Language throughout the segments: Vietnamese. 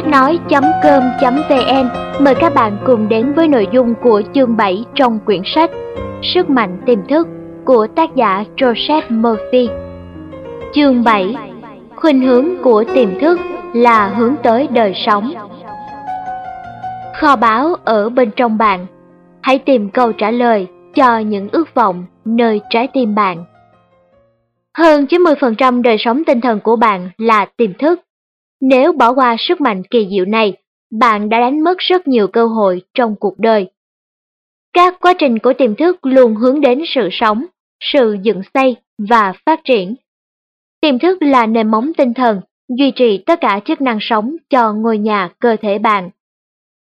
Sách nói.com.vn mời các bạn cùng đến với nội dung của chương 7 trong quyển sách Sức mạnh tiềm thức của tác giả Joseph Murphy. Chương 7 Khuynh hướng của tiềm thức là hướng tới đời sống. Kho báu ở bên trong bạn. Hãy tìm câu trả lời cho những ước vọng nơi trái tim bạn. Hơn 90% đời sống tinh thần của bạn là tiềm thức. Nếu bỏ qua sức mạnh kỳ diệu này, bạn đã đánh mất rất nhiều cơ hội trong cuộc đời. Các quá trình của tiềm thức luôn hướng đến sự sống, sự dựng xây và phát triển. Tiềm thức là nền móng tinh thần, duy trì tất cả chức năng sống cho ngôi nhà cơ thể bạn.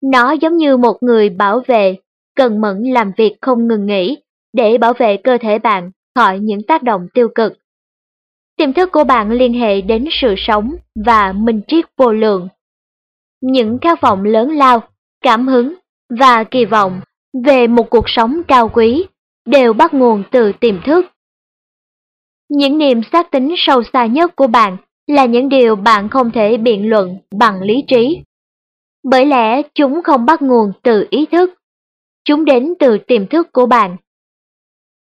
Nó giống như một người bảo vệ, cần mẫn làm việc không ngừng nghỉ để bảo vệ cơ thể bạn khỏi những tác động tiêu cực. Tiềm thức của bạn liên hệ đến sự sống và minh triết vô lượng. Những khát vọng lớn lao, cảm hứng và kỳ vọng về một cuộc sống cao quý đều bắt nguồn từ tiềm thức. Những niềm xác tính sâu xa nhất của bạn là những điều bạn không thể biện luận bằng lý trí. Bởi lẽ chúng không bắt nguồn từ ý thức. Chúng đến từ tiềm thức của bạn.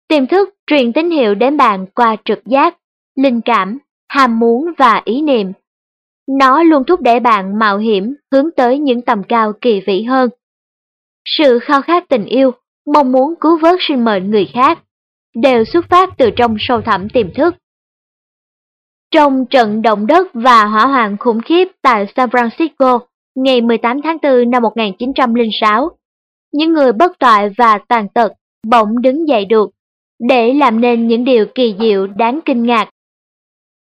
Tiềm thức truyền tín hiệu đến bạn qua trực giác, linh cảm, ham muốn và ý niệm. Nó luôn thúc đẩy bạn mạo hiểm hướng tới những tầm cao kỳ vĩ hơn. Sự khao khát tình yêu, mong muốn cứu vớt sinh mệnh người khác, đều xuất phát từ trong sâu thẳm tiềm thức. Trong trận động đất và hỏa hoạn khủng khiếp tại San Francisco ngày 18 tháng 4 năm 1906, những người bất toại và tàn tật bỗng đứng dậy được để làm nên những điều kỳ diệu đáng kinh ngạc.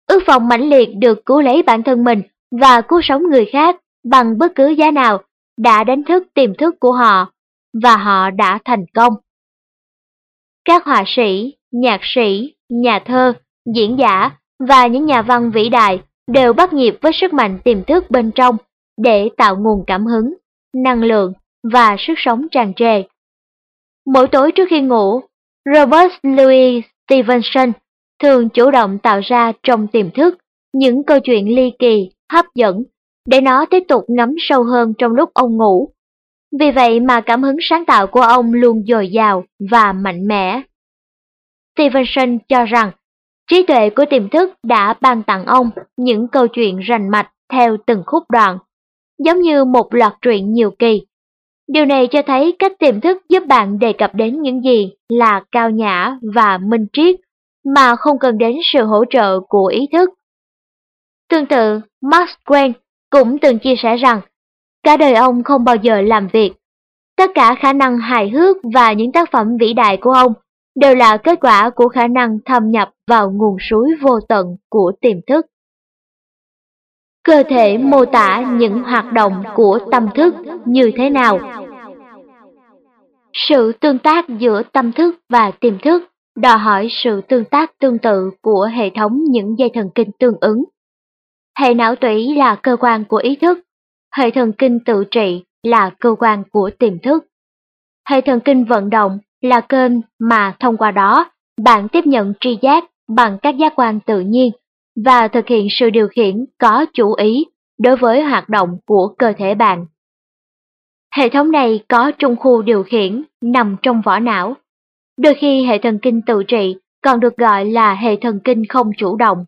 Ước vọng mãnh liệt được cứu lấy bản thân mình và cứu sống người khác bằng bất cứ giá nào đã đánh thức tiềm thức của họ, và họ đã thành công. Các họa sĩ, nhạc sĩ, nhà thơ, diễn giả và những nhà văn vĩ đại đều bắt nhịp với sức mạnh tiềm thức bên trong để tạo nguồn cảm hứng, năng lượng và sức sống tràn trề. Mỗi tối trước khi ngủ, Robert Louis Stevenson thường chủ động tạo ra trong tiềm thức những câu chuyện ly kỳ, hấp dẫn để nó tiếp tục ngắm sâu hơn trong lúc ông ngủ. Vì vậy mà cảm hứng sáng tạo của ông luôn dồi dào và mạnh mẽ. Stevenson cho rằng trí tuệ của tiềm thức đã ban tặng ông những câu chuyện rành mạch theo từng khúc đoạn, giống như một loạt truyện nhiều kỳ. Điều này cho thấy cách tiềm thức giúp bạn đề cập đến những gì là cao nhã và minh triết mà không cần đến sự hỗ trợ của ý thức. Tương tự, Mark Twain cũng từng chia sẻ rằng cả đời ông không bao giờ làm việc. Tất cả khả năng hài hước và những tác phẩm vĩ đại của ông đều là kết quả của khả năng thâm nhập vào nguồn suối vô tận của tiềm thức. Cơ thể mô tả những hoạt động của tâm thức như thế nào? Sự tương tác giữa tâm thức và tiềm thức đòi hỏi sự tương tác tương tự của hệ thống những dây thần kinh tương ứng. Hệ não tủy là cơ quan của ý thức, hệ thần kinh tự trị là cơ quan của tiềm thức. Hệ thần kinh vận động là kênh mà thông qua đó bạn tiếp nhận tri giác bằng các giác quan tự nhiên và thực hiện sự điều khiển có chủ ý đối với hoạt động của cơ thể bạn. Hệ thống này có trung khu điều khiển nằm trong vỏ não. Đôi khi hệ thần kinh tự trị còn được gọi là hệ thần kinh không chủ động.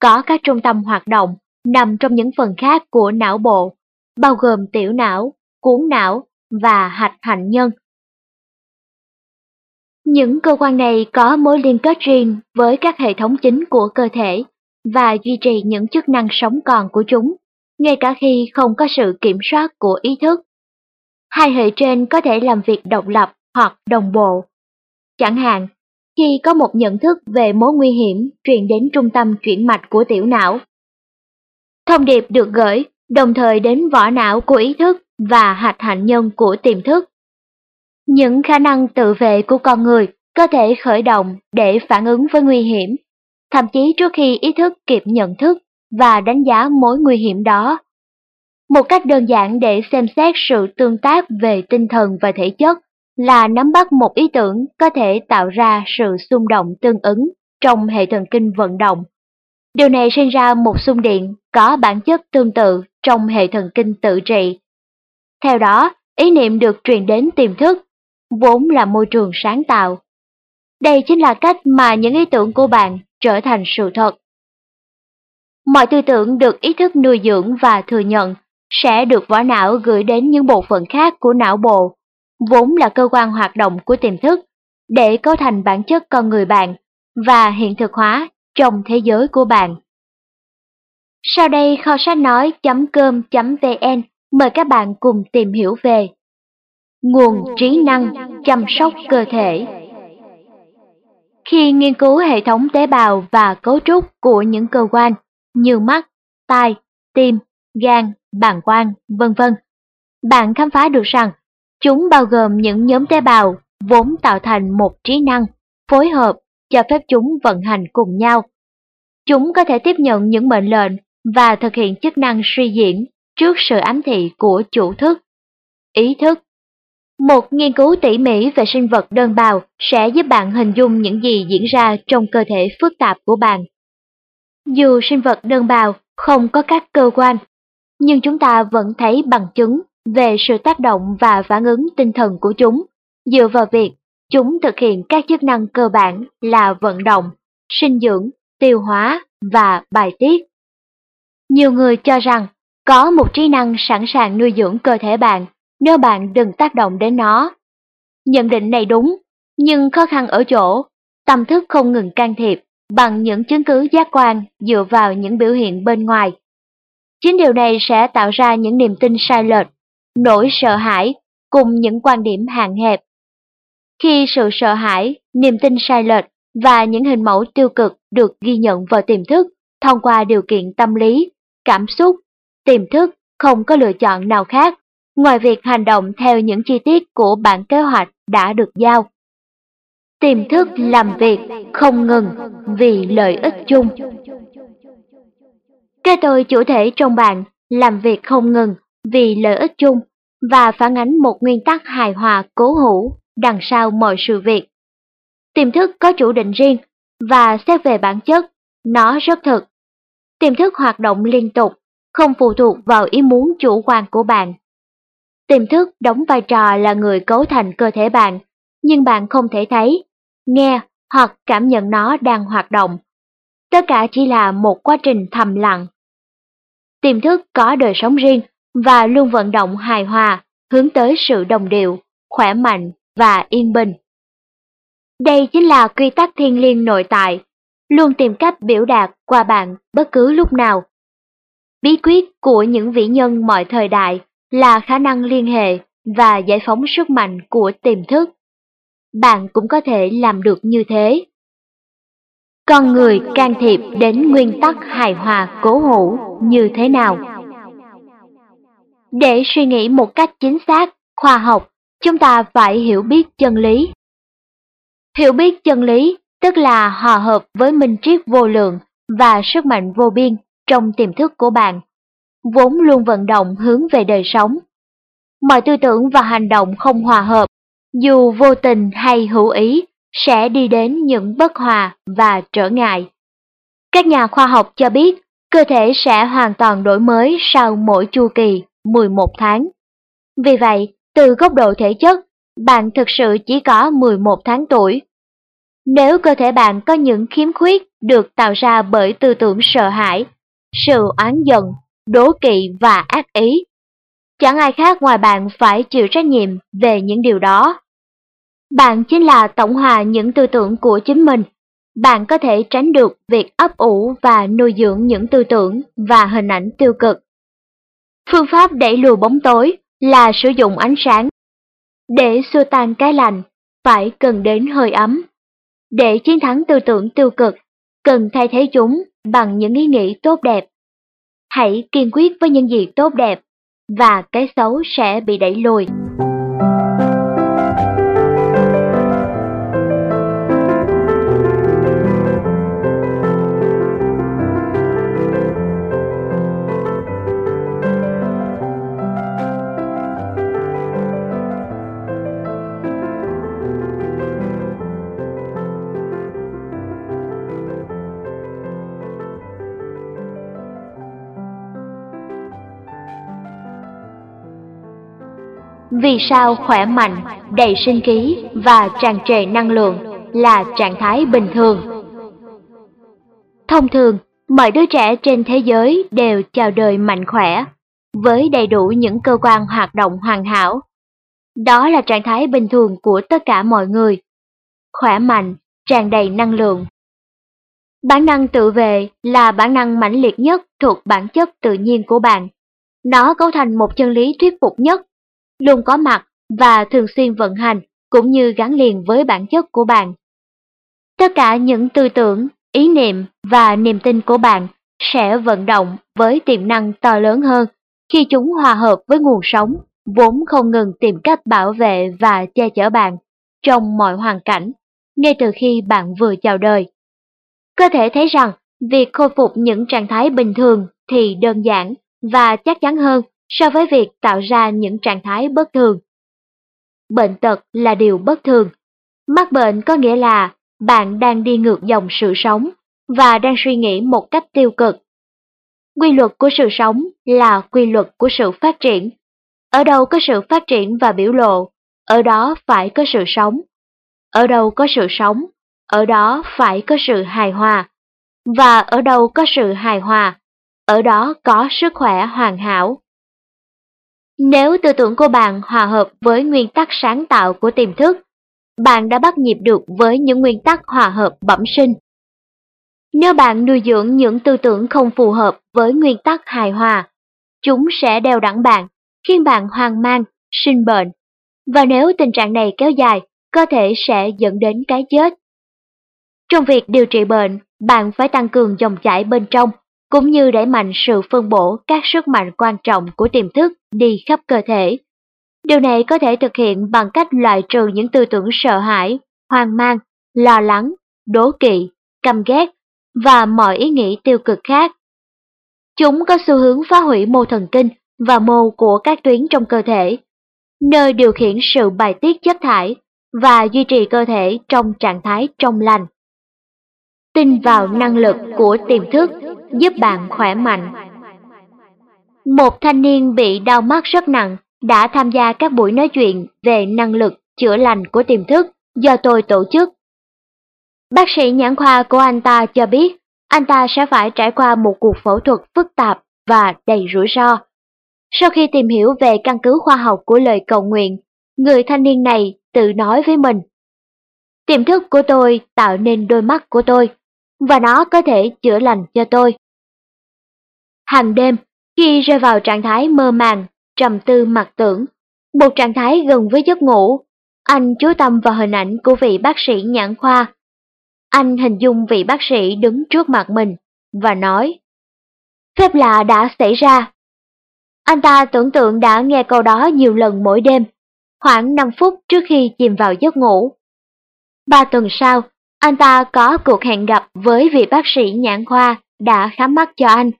Có các trung tâm hoạt động nằm trong những phần khác của não bộ, bao gồm tiểu não, cuốn não và hạch hạnh nhân. Những cơ quan này có mối liên kết riêng với các hệ thống chính của cơ thể và duy trì những chức năng sống còn của chúng, ngay cả khi không có sự kiểm soát của ý thức. Hai hệ trên có thể làm việc độc lập hoặc đồng bộ. Chẳng hạn, khi có một nhận thức về mối nguy hiểm truyền đến trung tâm chuyển mạch của tiểu não. Thông điệp được gửi đồng thời đến vỏ não của ý thức và hạch hạnh nhân của tiềm thức. Những khả năng tự vệ của con người có thể khởi động để phản ứng với nguy hiểm, thậm chí trước khi ý thức kịp nhận thức và đánh giá mối nguy hiểm đó. Một cách đơn giản để xem xét sự tương tác về tinh thần và thể chất là nắm bắt một ý tưởng có thể tạo ra sự xung động tương ứng trong hệ thần kinh vận động. Điều này sinh ra một xung điện có bản chất tương tự trong hệ thần kinh tự trị. Theo đó, ý niệm được truyền đến tiềm thức, vốn là môi trường sáng tạo. Đây chính là cách mà những ý tưởng của bạn trở thành sự thật. Mọi tư tưởng được ý thức nuôi dưỡng và thừa nhận sẽ được vỏ não gửi đến những bộ phận khác của não bộ, vốn là cơ quan hoạt động của tiềm thức, để cấu thành bản chất con người bạn và hiện thực hóa trong thế giới của bạn. Sau đây kho sách nói.com.vn mời các bạn cùng tìm hiểu về Nguồn trí năng chăm sóc cơ thể Khi nghiên cứu hệ thống tế bào và cấu trúc của những cơ quan như mắt, tai, tim, gan, bàng quang, vân vân, bạn khám phá được rằng chúng bao gồm những nhóm tế bào vốn tạo thành một trí năng, phối hợp cho phép chúng vận hành cùng nhau. Chúng có thể tiếp nhận những mệnh lệnh và thực hiện chức năng suy diễn trước sự ám thị của chủ thức, ý thức. Một nghiên cứu tỉ mỉ về sinh vật đơn bào sẽ giúp bạn hình dung những gì diễn ra trong cơ thể phức tạp của bạn. Dù sinh vật đơn bào không có các cơ quan, nhưng chúng ta vẫn thấy bằng chứng về sự tác động và phản ứng tinh thần của chúng dựa vào việc chúng thực hiện các chức năng cơ bản là vận động, sinh dưỡng, tiêu hóa và bài tiết. Nhiều người cho rằng có một trí năng sẵn sàng nuôi dưỡng cơ thể bạn nếu bạn đừng tác động đến nó. Nhận định này đúng, nhưng khó khăn ở chỗ, tâm thức không ngừng can thiệp bằng những chứng cứ giác quan dựa vào những biểu hiện bên ngoài. Chính điều này sẽ tạo ra những niềm tin sai lệch, nỗi sợ hãi cùng những quan điểm hạn hẹp. Khi sự sợ hãi, niềm tin sai lệch và những hình mẫu tiêu cực được ghi nhận vào tiềm thức thông qua điều kiện tâm lý, cảm xúc, tiềm thức không có lựa chọn nào khác ngoài việc hành động theo những chi tiết của bản kế hoạch đã được giao. Tiềm thức làm việc không ngừng vì lợi ích chung. Cái tôi chủ thể trong bạn làm việc không ngừng vì lợi ích chung và phản ánh một nguyên tắc hài hòa cố hữu đằng sau mọi sự việc. Tiềm thức có chủ định riêng và xét về bản chất, nó rất thực. Tiềm thức hoạt động liên tục, không phụ thuộc vào ý muốn chủ quan của bạn. Tiềm thức đóng vai trò là người cấu thành cơ thể bạn, nhưng bạn không thể thấy, nghe hoặc cảm nhận nó đang hoạt động. Tất cả chỉ là một quá trình thầm lặng. Tiềm thức có đời sống riêng và luôn vận động hài hòa, hướng tới sự đồng điệu, khỏe mạnh và yên bình. Đây chính là quy tắc thiên liêng nội tại, luôn tìm cách biểu đạt qua bạn bất cứ lúc nào. Bí quyết của những vĩ nhân mọi thời đại là khả năng liên hệ và giải phóng sức mạnh của tiềm thức. Bạn cũng có thể làm được như thế. Con người can thiệp đến nguyên tắc hài hòa cố hữu như thế nào? Để suy nghĩ một cách chính xác, khoa học, chúng ta phải hiểu biết chân lý. Hiểu biết chân lý tức là hòa hợp với minh triết vô lượng và sức mạnh vô biên trong tiềm thức của bạn, vốn luôn vận động hướng về đời sống. Mọi tư tưởng và hành động không hòa hợp, dù vô tình hay hữu ý, sẽ đi đến những bất hòa và trở ngại. Các nhà khoa học cho biết, cơ thể sẽ hoàn toàn đổi mới sau mỗi chu kỳ 11 tháng. Vì vậy, từ góc độ thể chất, bạn thực sự chỉ có 11 tháng tuổi. Nếu cơ thể bạn có những khiếm khuyết được tạo ra bởi tư tưởng sợ hãi, sự oán giận, đố kỵ và ác ý, chẳng ai khác ngoài bạn phải chịu trách nhiệm về những điều đó. Bạn chính là tổng hòa những tư tưởng của chính mình. Bạn có thể tránh được việc ấp ủ và nuôi dưỡng những tư tưởng và hình ảnh tiêu cực. Phương pháp đẩy lùi bóng tối là sử dụng ánh sáng. Để xua tan cái lạnh, phải cần đến hơi ấm. Để chiến thắng tư tưởng tiêu cực, cần thay thế chúng bằng những ý nghĩ tốt đẹp. Hãy kiên quyết với những gì tốt đẹp, và cái xấu sẽ bị đẩy lùi. Vì sao khỏe mạnh, đầy sinh khí và tràn trề năng lượng là trạng thái bình thường. Thông thường, mọi đứa trẻ trên thế giới đều chào đời mạnh khỏe, với đầy đủ những cơ quan hoạt động hoàn hảo. Đó là trạng thái bình thường của tất cả mọi người. Khỏe mạnh, tràn đầy năng lượng. Bản năng tự vệ là bản năng mãnh liệt nhất thuộc bản chất tự nhiên của bạn. Nó cấu thành một chân lý thuyết phục nhất, luôn có mặt và thường xuyên vận hành cũng như gắn liền với bản chất của bạn. Tất cả những tư tưởng, ý niệm và niềm tin của bạn sẽ vận động với tiềm năng to lớn hơn khi chúng hòa hợp với nguồn sống vốn không ngừng tìm cách bảo vệ và che chở bạn trong mọi hoàn cảnh, ngay từ khi bạn vừa chào đời. Có thể thấy rằng việc khôi phục những trạng thái bình thường thì đơn giản và chắc chắn hơn so với việc tạo ra những trạng thái bất thường. Bệnh tật là điều bất thường. Mắc bệnh có nghĩa là bạn đang đi ngược dòng sự sống và đang suy nghĩ một cách tiêu cực. Quy luật của sự sống là quy luật của sự phát triển. Ở đâu có sự phát triển và biểu lộ, ở đó phải có sự sống. Ở đâu có sự sống, ở đó phải có sự hài hòa. Và ở đâu có sự hài hòa, ở đó có sức khỏe hoàn hảo. Nếu tư tưởng của bạn hòa hợp với nguyên tắc sáng tạo của tiềm thức, bạn đã bắt nhịp được với những nguyên tắc hòa hợp bẩm sinh. Nếu bạn nuôi dưỡng những tư tưởng không phù hợp với nguyên tắc hài hòa, chúng sẽ đeo đẳng bạn, khiến bạn hoang mang, sinh bệnh. Và nếu tình trạng này kéo dài, có thể sẽ dẫn đến cái chết. Trong việc điều trị bệnh, bạn phải tăng cường dòng chảy bên trong, cũng như đẩy mạnh sự phân bổ các sức mạnh quan trọng của tiềm thức đi khắp cơ thể. Điều này có thể thực hiện bằng cách loại trừ những tư tưởng sợ hãi, hoang mang, lo lắng, đố kỵ, căm ghét và mọi ý nghĩ tiêu cực khác. Chúng có xu hướng phá hủy mô thần kinh và mô của các tuyến trong cơ thể, nơi điều khiển sự bài tiết chất thải và duy trì cơ thể trong trạng thái trong lành. Tin vào năng lực của tiềm thức giúp bạn khỏe mạnh. Một thanh niên bị đau mắt rất nặng đã tham gia các buổi nói chuyện về năng lực chữa lành của tiềm thức do tôi tổ chức. Bác sĩ nhãn khoa của anh ta cho biết anh ta sẽ phải trải qua một cuộc phẫu thuật phức tạp và đầy rủi ro. Sau khi tìm hiểu về căn cứ khoa học của lời cầu nguyện, người thanh niên này tự nói với mình. Tiềm thức của tôi tạo nên đôi mắt của tôi, và nó có thể chữa lành cho tôi. Hàng đêm, khi rơi vào trạng thái mơ màng, trầm tư mặc tưởng, một trạng thái gần với giấc ngủ, anh chú tâm vào hình ảnh của vị bác sĩ nhãn khoa. Anh hình dung vị bác sĩ đứng trước mặt mình và nói, phép lạ đã xảy ra. Anh ta tưởng tượng đã nghe câu đó nhiều lần mỗi đêm, khoảng 5 phút trước khi chìm vào giấc ngủ. Ba tuần sau, anh ta có cuộc hẹn gặp với vị bác sĩ nhãn khoa đã khám mắt cho anh.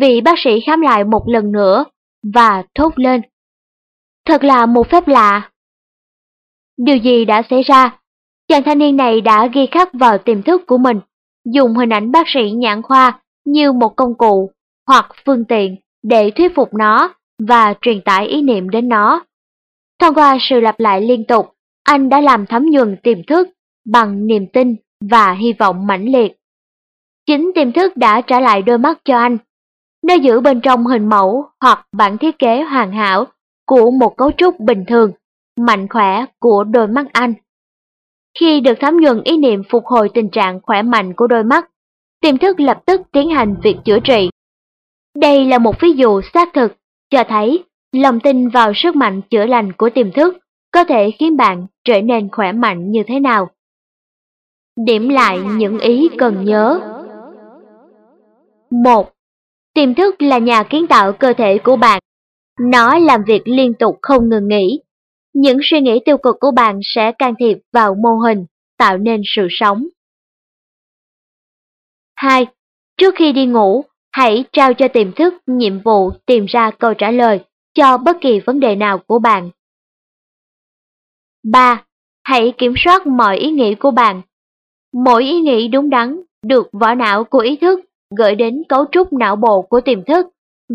Vị bác sĩ khám lại một lần nữa và thốt lên. Thật là một phép lạ. Điều gì đã xảy ra? Chàng thanh niên này đã ghi khắc vào tiềm thức của mình, dùng hình ảnh bác sĩ nhãn khoa như một công cụ hoặc phương tiện để thuyết phục nó và truyền tải ý niệm đến nó. Thông qua sự lặp lại liên tục, anh đã làm thấm nhuần tiềm thức bằng niềm tin và hy vọng mãnh liệt. Chính tiềm thức đã trả lại đôi mắt cho anh. Nó giữ bên trong hình mẫu hoặc bản thiết kế hoàn hảo của một cấu trúc bình thường, mạnh khỏe của đôi mắt anh. Khi được thấm nhuần ý niệm phục hồi tình trạng khỏe mạnh của đôi mắt, tiềm thức lập tức tiến hành việc chữa trị. Đây là một ví dụ xác thực, cho thấy lòng tin vào sức mạnh chữa lành của tiềm thức có thể khiến bạn trở nên khỏe mạnh như thế nào. Điểm lại những ý cần nhớ. 1. Tiềm thức là nhà kiến tạo cơ thể của bạn. Nó làm việc liên tục không ngừng nghỉ. Những suy nghĩ tiêu cực của bạn sẽ can thiệp vào mô hình, tạo nên sự sống. 2. Trước khi đi ngủ, hãy trao cho tiềm thức nhiệm vụ tìm ra câu trả lời cho bất kỳ vấn đề nào của bạn. 3. Hãy kiểm soát mọi ý nghĩ của bạn Mỗi ý nghĩ đúng đắn được vỏ não của ý thức gửi đến cấu trúc não bộ của tiềm thức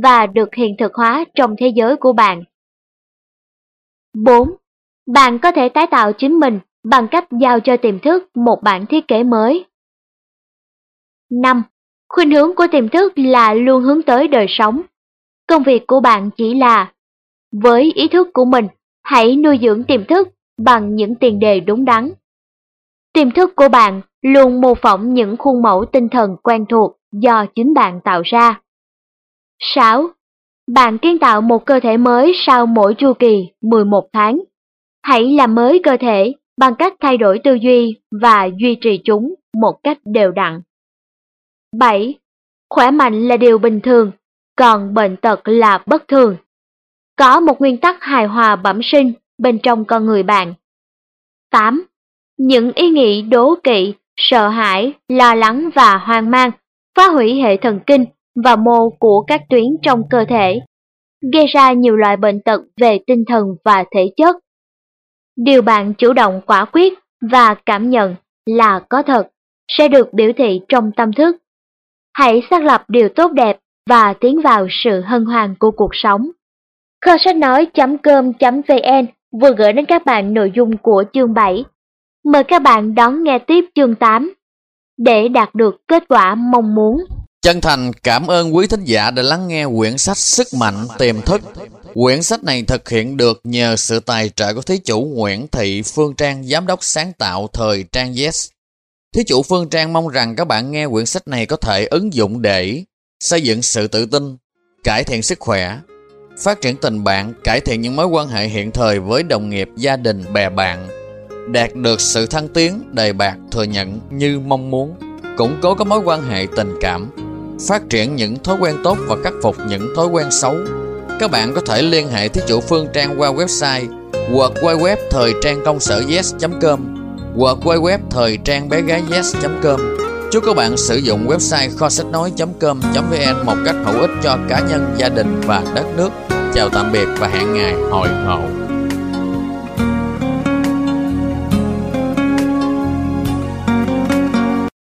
và được hiện thực hóa trong thế giới của bạn. 4. Bạn có thể tái tạo chính mình bằng cách giao cho tiềm thức một bản thiết kế mới. 5. Khuynh hướng của tiềm thức là luôn hướng tới đời sống. Công việc của bạn chỉ là với ý thức của mình, hãy nuôi dưỡng tiềm thức bằng những tiền đề đúng đắn. Tiềm thức của bạn luôn mô phỏng những khuôn mẫu tinh thần quen thuộc do chính bạn tạo ra. 6. Bạn kiến tạo một cơ thể mới sau mỗi chu kỳ 11 tháng. Hãy làm mới cơ thể bằng cách thay đổi tư duy và duy trì chúng một cách đều đặn. 7. Khỏe mạnh là điều bình thường, còn bệnh tật là bất thường. Có một nguyên tắc hài hòa bẩm sinh bên trong con người bạn. 8. Những ý nghĩ đố kỵ, sợ hãi, lo lắng và hoang mang phá hủy hệ thần kinh và mô của các tuyến trong cơ thể, gây ra nhiều loại bệnh tật về tinh thần và thể chất. Điều bạn chủ động quả quyết và cảm nhận là có thật sẽ được biểu thị trong tâm thức. Hãy xác lập điều tốt đẹp và tiến vào sự hân hoan của cuộc sống. Kho sách nói.com.vn vừa gửi đến các bạn nội dung của chương 7. Mời các bạn đón nghe tiếp chương 8 để đạt được kết quả mong muốn. Chân thành cảm ơn quý thính giả đã lắng nghe quyển sách Sức mạnh tiềm thức. Quyển sách này thực hiện được nhờ sự tài trợ của thí chủ Nguyễn Thị Phương Trang, giám đốc sáng tạo thời Trang Yes. Thí chủ Phương Trang mong rằng các bạn nghe quyển sách này có thể ứng dụng để xây dựng sự tự tin, cải thiện sức khỏe, phát triển tình bạn, cải thiện những mối quan hệ hiện thời với đồng nghiệp, gia đình, bè bạn, đạt được sự thăng tiến, đầy bạc, thừa nhận như mong muốn, củng cố các mối quan hệ tình cảm, phát triển những thói quen tốt và khắc phục những thói quen xấu. Các bạn có thể liên hệ thí chủ Phương Trang qua website hoặc quay web thời trang công sở yes.com hoặc quay web thời trang bé gái yes.com Chúc các bạn sử dụng website kho sách nói.com.vn một cách hữu ích cho cá nhân, gia đình và đất nước. Chào tạm biệt và hẹn ngày hội ngộ.